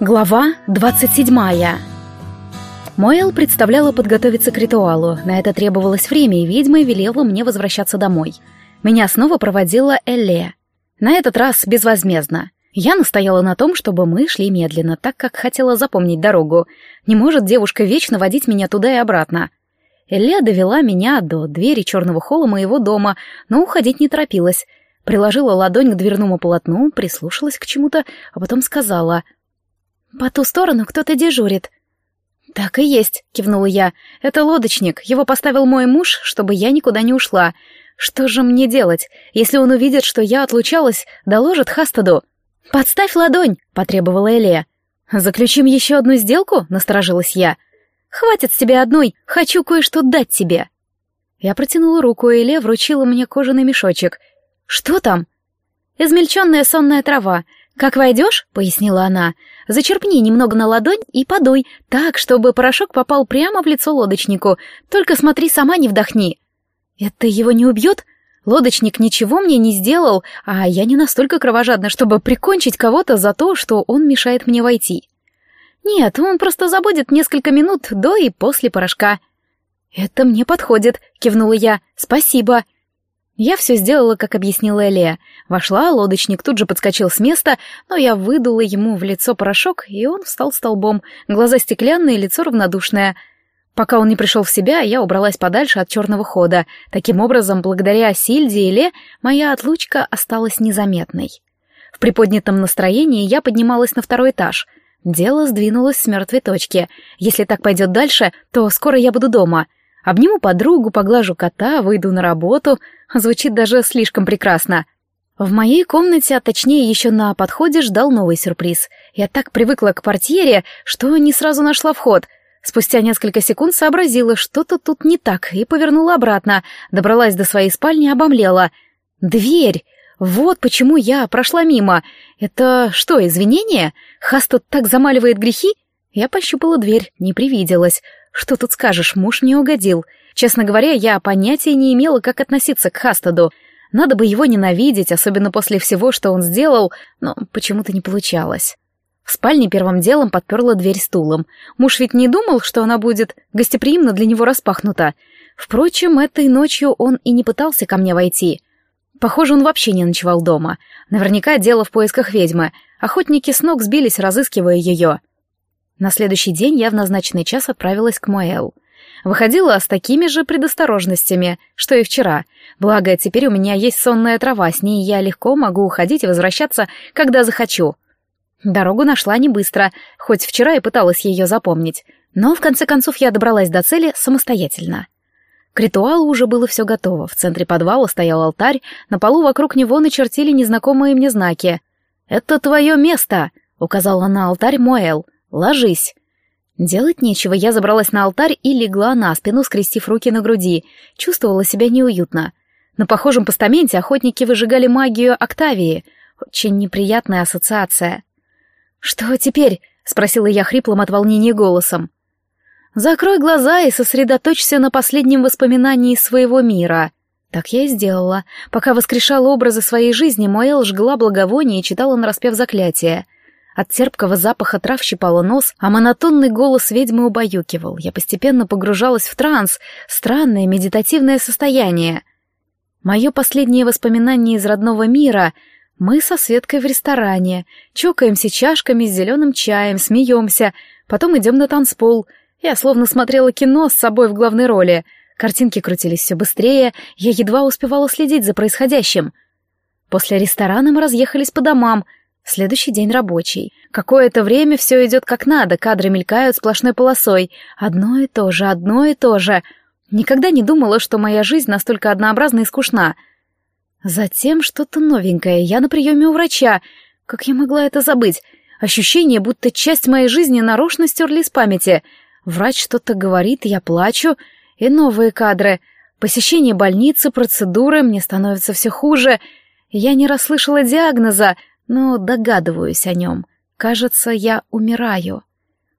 Глава 27 Моэл представляла подготовиться к ритуалу. На это требовалось время, и ведьма велела мне возвращаться домой. Меня снова проводила Элле. На этот раз безвозмездно. Я настояла на том, чтобы мы шли медленно, так как хотела запомнить дорогу. Не может девушка вечно водить меня туда и обратно. Элле довела меня до двери черного холла моего дома, но уходить не торопилась. Приложила ладонь к дверному полотну, прислушалась к чему-то, а потом сказала — «По ту сторону кто-то дежурит». «Так и есть», — кивнула я. «Это лодочник. Его поставил мой муж, чтобы я никуда не ушла. Что же мне делать? Если он увидит, что я отлучалась, доложит Хастаду». «Подставь ладонь», — потребовала Элия. «Заключим еще одну сделку?» — насторожилась я. «Хватит с тебя одной, хочу кое-что дать тебе». Я протянула руку, и Эле вручила мне кожаный мешочек. «Что там?» «Измельченная сонная трава. «Как войдешь», — пояснила она, — «зачерпни немного на ладонь и подуй, так, чтобы порошок попал прямо в лицо лодочнику, только смотри, сама не вдохни». «Это его не убьет?» Лодочник ничего мне не сделал, а я не настолько кровожадна, чтобы прикончить кого-то за то, что он мешает мне войти. Нет, он просто забудет несколько минут до и после порошка. «Это мне подходит», — кивнула я. «Спасибо». Я все сделала, как объяснила Элея. Вошла, лодочник тут же подскочил с места, но я выдула ему в лицо порошок, и он встал столбом, глаза стеклянные, лицо равнодушное. Пока он не пришел в себя, я убралась подальше от черного хода. Таким образом, благодаря Сильде и Ле, моя отлучка осталась незаметной. В приподнятом настроении я поднималась на второй этаж. Дело сдвинулось с мертвой точки. Если так пойдет дальше, то скоро я буду дома — Обниму подругу, поглажу кота, выйду на работу. Звучит даже слишком прекрасно. В моей комнате, а точнее еще на подходе, ждал новый сюрприз. Я так привыкла к портьере, что не сразу нашла вход. Спустя несколько секунд сообразила, что-то тут не так, и повернула обратно. Добралась до своей спальни, обомлела. Дверь! Вот почему я прошла мимо. Это что, извинение? Хаст так замаливает грехи? Я пощупала дверь, не привиделась. Что тут скажешь, муж мне угодил. Честно говоря, я понятия не имела, как относиться к Хастаду. Надо бы его ненавидеть, особенно после всего, что он сделал, но почему-то не получалось. В спальне первым делом подперла дверь стулом. Муж ведь не думал, что она будет гостеприимно для него распахнута. Впрочем, этой ночью он и не пытался ко мне войти. Похоже, он вообще не ночевал дома. Наверняка дело в поисках ведьмы. Охотники с ног сбились, разыскивая ее. На следующий день я в назначенный час отправилась к Моэл. Выходила с такими же предосторожностями, что и вчера. Благо, теперь у меня есть сонная трава, с ней я легко могу уходить и возвращаться, когда захочу. Дорогу нашла не быстро, хоть вчера и пыталась ее запомнить, но в конце концов я добралась до цели самостоятельно. К ритуалу уже было все готово. В центре подвала стоял алтарь, на полу вокруг него начертили незнакомые мне знаки. «Это твое место», — указала на алтарь Моэл — Ложись. Делать нечего, я забралась на алтарь и легла на спину, скрестив руки на груди. Чувствовала себя неуютно. На похожем постаменте охотники выжигали магию Октавии. Очень неприятная ассоциация. «Что теперь?» — спросила я хриплым от волнения голосом. «Закрой глаза и сосредоточься на последнем воспоминании своего мира». Так я и сделала. Пока воскрешала образы своей жизни, Моэл жгла благовоние и читала нараспев заклятие — от терпкого запаха трав щипало нос, а монотонный голос ведьмы убаюкивал. Я постепенно погружалась в транс, странное медитативное состояние. Мое последнее воспоминание из родного мира — мы со Светкой в ресторане, чокаемся чашками с зеленым чаем, смеемся, потом идем на танцпол. Я словно смотрела кино с собой в главной роли. Картинки крутились все быстрее, я едва успевала следить за происходящим. После ресторана мы разъехались по домам — Следующий день рабочий. Какое-то время все идет как надо, кадры мелькают сплошной полосой. Одно и то же, одно и то же. Никогда не думала, что моя жизнь настолько однообразна и скучна. Затем что-то новенькое. Я на приеме у врача. Как я могла это забыть? Ощущение, будто часть моей жизни нарочно стерли из памяти. Врач что-то говорит, я плачу. И новые кадры. Посещение больницы, процедуры, мне становится все хуже. Я не расслышала диагноза — но догадываюсь о нем. Кажется, я умираю.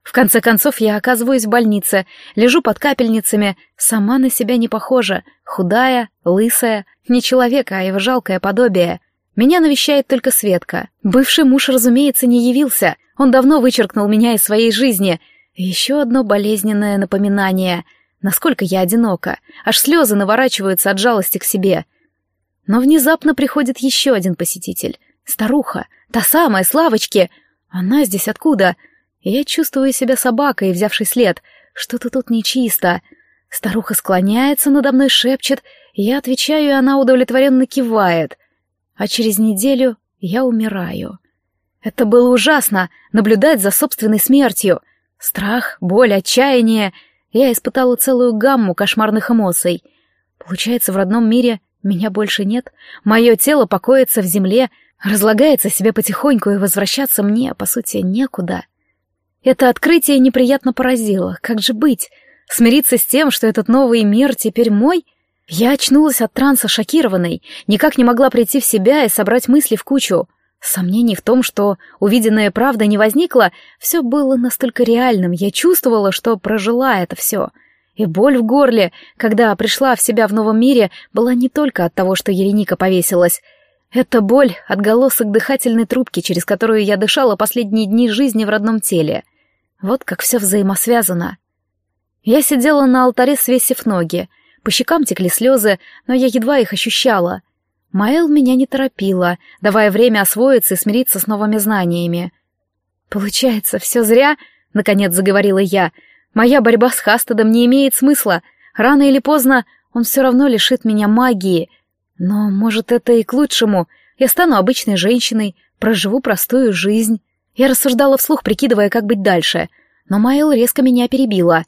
В конце концов, я оказываюсь в больнице, лежу под капельницами, сама на себя не похожа, худая, лысая, не человека, а его жалкое подобие. Меня навещает только Светка. Бывший муж, разумеется, не явился. Он давно вычеркнул меня из своей жизни. еще одно болезненное напоминание. Насколько я одинока. Аж слезы наворачиваются от жалости к себе. Но внезапно приходит еще один посетитель. Старуха. Та самая, Славочки. Она здесь откуда? Я чувствую себя собакой, взявшей след. Что-то тут нечисто. Старуха склоняется надо мной, шепчет. Я отвечаю, и она удовлетворенно кивает а через неделю я умираю. Это было ужасно — наблюдать за собственной смертью. Страх, боль, отчаяние. Я испытала целую гамму кошмарных эмоций. Получается, в родном мире меня больше нет. Мое тело покоится в земле, разлагается себе потихоньку, и возвращаться мне, по сути, некуда. Это открытие неприятно поразило. Как же быть? Смириться с тем, что этот новый мир теперь мой — я очнулась от транса шокированной, никак не могла прийти в себя и собрать мысли в кучу. Сомнений в том, что увиденная правда не возникла, все было настолько реальным, я чувствовала, что прожила это все. И боль в горле, когда пришла в себя в новом мире, была не только от того, что Ереника повесилась. Это боль — отголосок дыхательной трубки, через которую я дышала последние дни жизни в родном теле. Вот как все взаимосвязано. Я сидела на алтаре, свесив ноги, по щекам текли слезы, но я едва их ощущала. Маэл меня не торопила, давая время освоиться и смириться с новыми знаниями. «Получается, все зря?» — наконец заговорила я. «Моя борьба с Хастедом не имеет смысла. Рано или поздно он все равно лишит меня магии. Но, может, это и к лучшему. Я стану обычной женщиной, проживу простую жизнь». Я рассуждала вслух, прикидывая, как быть дальше. Но Майл резко меня перебила.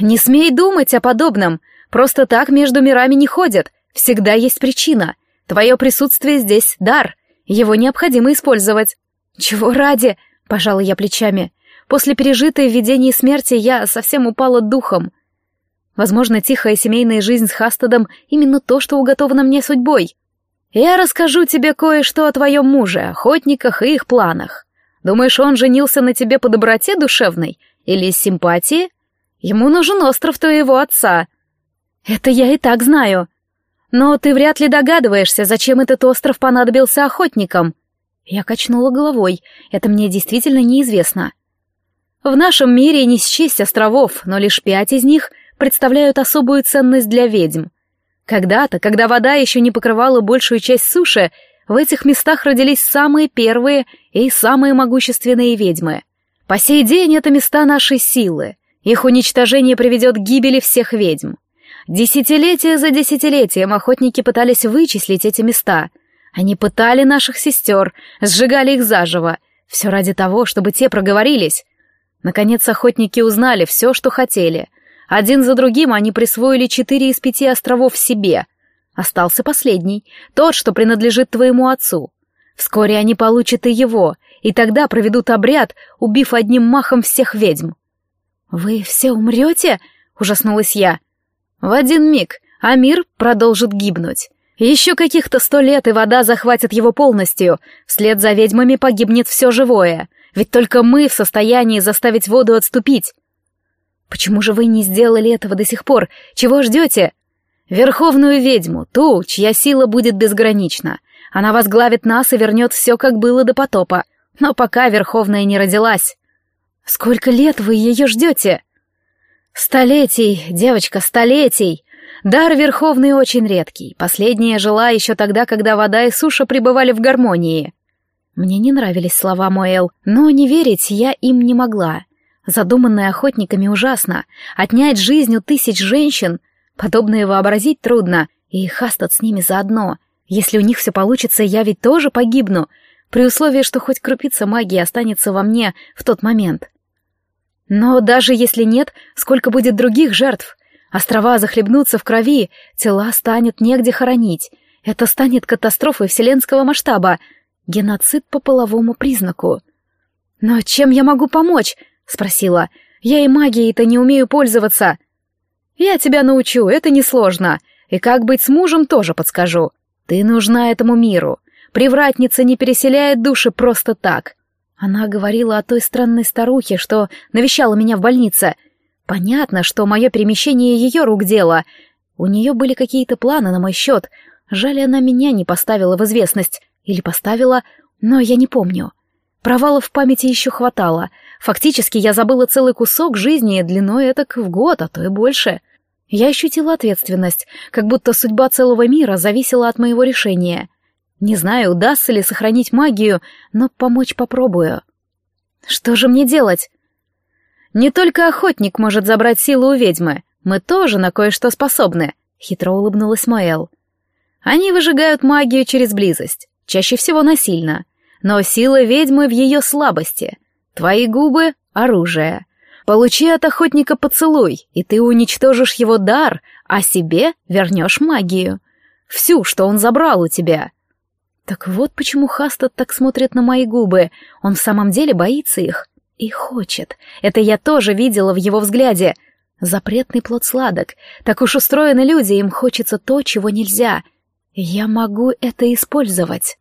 «Не смей думать о подобном. Просто так между мирами не ходят. Всегда есть причина. Твое присутствие здесь — дар. Его необходимо использовать. Чего ради? Пожала я плечами. После пережитой в видении смерти я совсем упала духом. Возможно, тихая семейная жизнь с Хастедом — именно то, что уготовано мне судьбой. Я расскажу тебе кое-что о твоем муже, охотниках и их планах. Думаешь, он женился на тебе по доброте душевной или из симпатии? Ему нужен остров твоего отца. «Это я и так знаю. Но ты вряд ли догадываешься, зачем этот остров понадобился охотникам». Я качнула головой. Это мне действительно неизвестно. В нашем мире не счесть островов, но лишь пять из них представляют особую ценность для ведьм. Когда-то, когда вода еще не покрывала большую часть суши, в этих местах родились самые первые и самые могущественные ведьмы. По сей день это места нашей силы. Их уничтожение приведет к гибели всех ведьм. Десятилетия за десятилетием охотники пытались вычислить эти места. Они пытали наших сестер, сжигали их заживо. Все ради того, чтобы те проговорились. Наконец охотники узнали все, что хотели. Один за другим они присвоили четыре из пяти островов себе. Остался последний, тот, что принадлежит твоему отцу. Вскоре они получат и его, и тогда проведут обряд, убив одним махом всех ведьм. «Вы все умрете?» — ужаснулась я. В один миг, а мир продолжит гибнуть. Еще каких-то сто лет, и вода захватит его полностью. Вслед за ведьмами погибнет все живое. Ведь только мы в состоянии заставить воду отступить. Почему же вы не сделали этого до сих пор? Чего ждете? Верховную ведьму, ту, чья сила будет безгранична. Она возглавит нас и вернет все, как было до потопа. Но пока Верховная не родилась. Сколько лет вы ее ждете? Столетий, девочка, столетий. Дар Верховный очень редкий. Последняя жила еще тогда, когда вода и суша пребывали в гармонии. Мне не нравились слова Моэл, но не верить я им не могла. Задуманное охотниками ужасно. Отнять жизнь у тысяч женщин. Подобное вообразить трудно. И хастать с ними заодно. Если у них все получится, я ведь тоже погибну. При условии, что хоть крупица магии останется во мне в тот момент. Но даже если нет, сколько будет других жертв? Острова захлебнутся в крови, тела станет негде хоронить. Это станет катастрофой вселенского масштаба. Геноцид по половому признаку. «Но чем я могу помочь?» — спросила. «Я и магией-то не умею пользоваться». «Я тебя научу, это несложно. И как быть с мужем тоже подскажу. Ты нужна этому миру. Привратница не переселяет души просто так. Она говорила о той странной старухе, что навещала меня в больнице. Понятно, что мое перемещение ее рук дело. У нее были какие-то планы на мой счет. Жаль, она меня не поставила в известность. Или поставила, но я не помню. Провалов в памяти еще хватало. Фактически я забыла целый кусок жизни длиной этак в год, а то и больше. Я ощутила ответственность, как будто судьба целого мира зависела от моего решения. Не знаю, удастся ли сохранить магию, но помочь попробую. Что же мне делать? Не только охотник может забрать силу у ведьмы. Мы тоже на кое-что способны, хитро улыбнулась Маэл. Они выжигают магию через близость, чаще всего насильно. Но сила ведьмы в ее слабости. Твои губы — оружие. Получи от охотника поцелуй, и ты уничтожишь его дар, а себе вернешь магию. Всю, что он забрал у тебя. Так вот почему Хастад так смотрит на мои губы. Он в самом деле боится их. И хочет. Это я тоже видела в его взгляде. Запретный плод сладок. Так уж устроены люди, им хочется то, чего нельзя. Я могу это использовать.